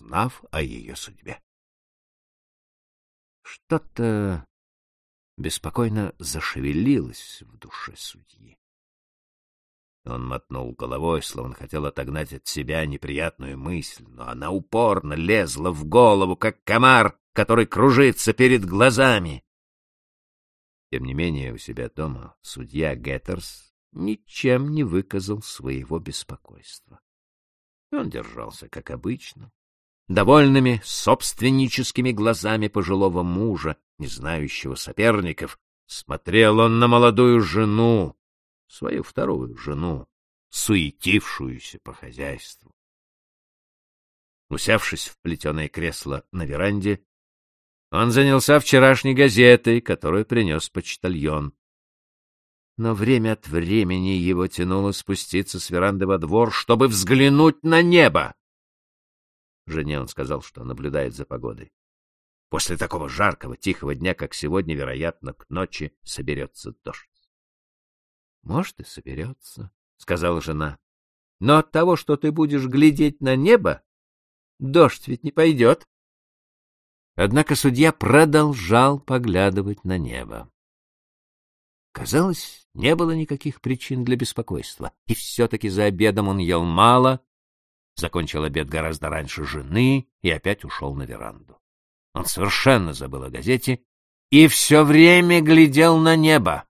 узнав о ее судьбе. Что-то беспокойно зашевелилось в душе судьи. Он мотнул головой, словно хотел отогнать от себя неприятную мысль, но она упорно лезла в голову, как комар, который кружится перед глазами. Тем не менее, у себя дома судья Геттерс ничем не выказал своего беспокойства. Он держался, как обычно, довольными собственническими глазами пожилого мужа, не знающего соперников, смотрел он на молодую жену, свою вторую жену, суетившуюся по хозяйству. Усевшись в плетеное кресло на веранде, он занялся вчерашней газетой, которую принес почтальон. Но время от времени его тянуло спуститься с веранды во двор, чтобы взглянуть на небо. Жене он сказал, что наблюдает за погодой. После такого жаркого, тихого дня, как сегодня, вероятно, к ночи соберется дождь. — Может, и соберется, — сказала жена. — Но от того, что ты будешь глядеть на небо, дождь ведь не пойдет. Однако судья продолжал поглядывать на небо. Казалось, не было никаких причин для беспокойства, и все-таки за обедом он ел мало, закончил обед гораздо раньше жены и опять ушел на веранду. Он совершенно забыл о газете и все время глядел на небо.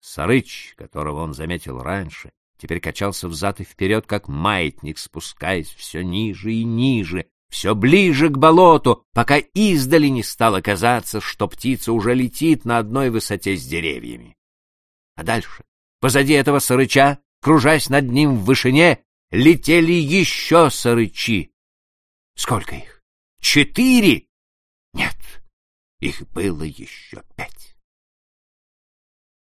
Сарыч, которого он заметил раньше, теперь качался взад и вперед, как маятник, спускаясь все ниже и ниже, все ближе к болоту, пока издали не стало казаться, что птица уже летит на одной высоте с деревьями. А дальше, позади этого сарыча, кружась над ним в вышине, летели еще сарычи. Сколько их? Четыре? Нет, их было еще пять.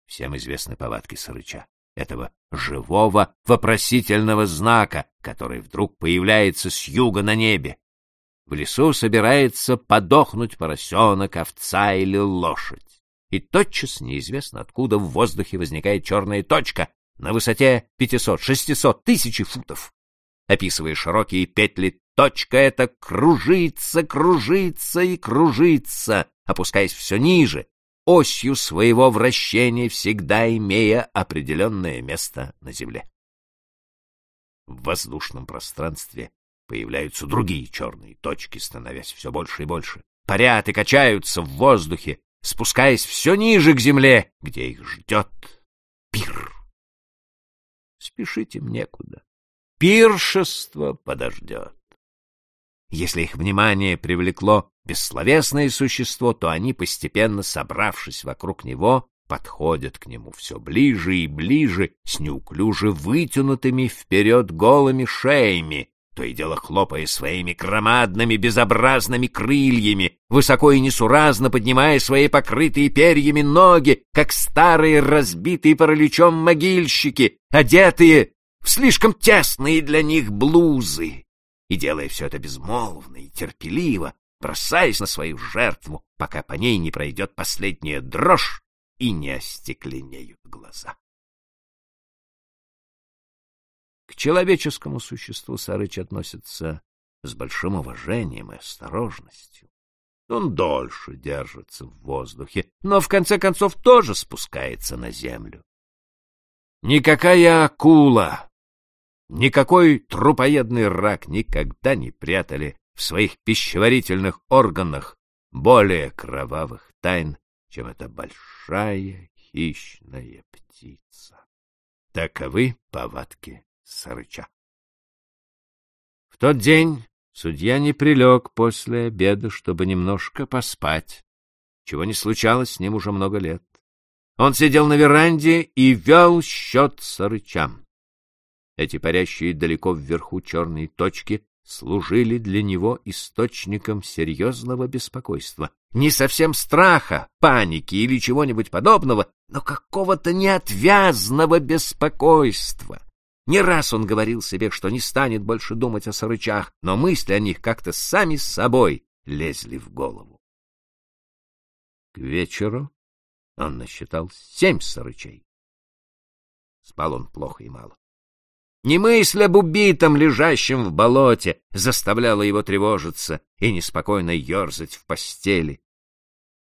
Всем известны повадки сарыча этого живого вопросительного знака, который вдруг появляется с юга на небе. В лесу собирается подохнуть поросенок, овца или лошадь. И тотчас, неизвестно откуда, в воздухе возникает черная точка на высоте 500-600 тысяч футов. Описывая широкие петли, точка эта кружится, кружится и кружится, опускаясь все ниже, осью своего вращения всегда имея определенное место на Земле. В воздушном пространстве Появляются другие черные точки, становясь все больше и больше. Парят и качаются в воздухе, спускаясь все ниже к земле, где их ждет. Спешить им некуда. Пиршество подождет. Если их внимание привлекло бессловесное существо, то они, постепенно собравшись вокруг него, подходят к нему все ближе и ближе с неуклюже вытянутыми вперед голыми шеями, то и дело хлопая своими громадными безобразными крыльями, высоко и несуразно поднимая свои покрытые перьями ноги, как старые разбитые параличом могильщики, одетые в слишком тесные для них блузы, и делая все это безмолвно и терпеливо, бросаясь на свою жертву, пока по ней не пройдет последняя дрожь и не остекленеют глаза. Человеческому существу Сарыч относится с большим уважением и осторожностью. Он дольше держится в воздухе, но в конце концов тоже спускается на землю. Никакая акула, никакой трупоедный рак никогда не прятали в своих пищеварительных органах более кровавых тайн, чем эта большая хищная птица. Таковы повадки Сарыча. В тот день судья не прилег после обеда, чтобы немножко поспать, чего не случалось с ним уже много лет. Он сидел на веранде и вел счет сарычам. Эти парящие далеко вверху черные точки служили для него источником серьезного беспокойства. Не совсем страха, паники или чего-нибудь подобного, но какого-то неотвязного беспокойства. Не раз он говорил себе, что не станет больше думать о сарычах, но мысли о них как-то сами с собой лезли в голову. К вечеру он насчитал семь сарычей. Спал он плохо и мало. Не мысль об убитом, лежащем в болоте, заставляла его тревожиться и неспокойно ерзать в постели.